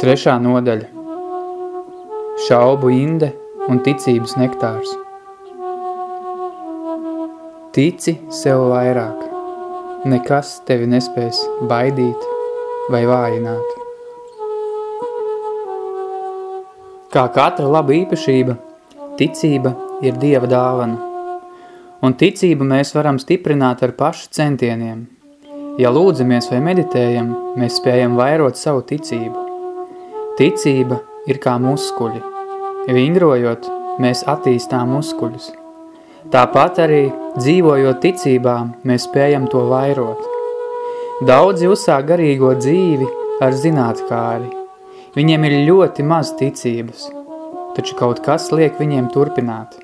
Trešā nodaļa Šaubu inde un ticības nektārs Tici sev vairāk. Nekas tevi nespēs baidīt vai vājināt. Kā katra laba īpašība, ticība ir Dieva dāvana. Un ticību mēs varam stiprināt ar pašu centieniem. Ja lūdzamies vai meditējam, mēs spējam vairot savu ticību. Ticība ir kā muskuļi. Vingrojot, mēs attīstām muskuļus. Tāpat arī, dzīvojot ticībā, mēs spējam to vairot. Daudzi uzsāk garīgo dzīvi ar zinātkāri. Viņiem ir ļoti maz ticības, taču kaut kas liek viņiem turpināt.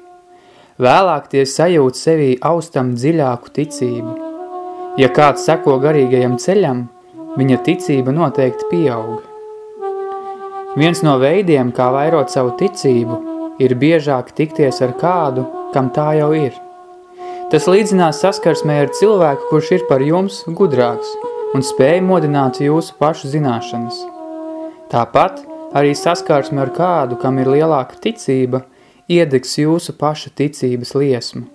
Vēlāk tie sajūt sevī austam dziļāku ticību. Ja kāds seko garīgajam ceļam, viņa ticība noteikti pieauga. Viens no veidiem, kā vairot savu ticību, ir biežāk tikties ar kādu, kam tā jau ir. Tas līdzinās saskarsmē ar cilvēku, kurš ir par jums gudrāks un spēj modināt jūsu pašu zināšanas. Tāpat arī saskarsme ar kādu, kam ir lielāka ticība, iedegs jūsu paša ticības liesmu.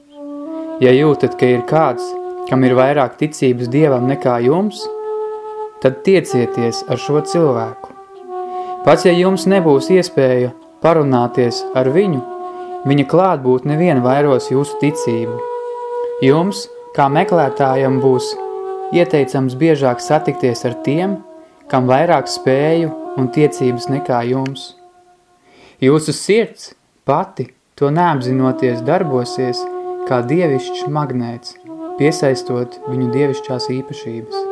Ja jūtat, ka ir kāds, kam ir vairāk ticības Dievam nekā jums, tad tiecieties ar šo cilvēku. Pats, ja jums nebūs iespēja parunāties ar viņu, viņa klātbūt nevien vairos jūsu ticību. Jums, kā meklētājam, būs ieteicams biežāk satikties ar tiem, kam vairāk spēju un tiecības nekā jums. Jūsu sirds pati to neapzinoties darbosies kā dievišķs magnēts, piesaistot viņu dievišķās īpašības.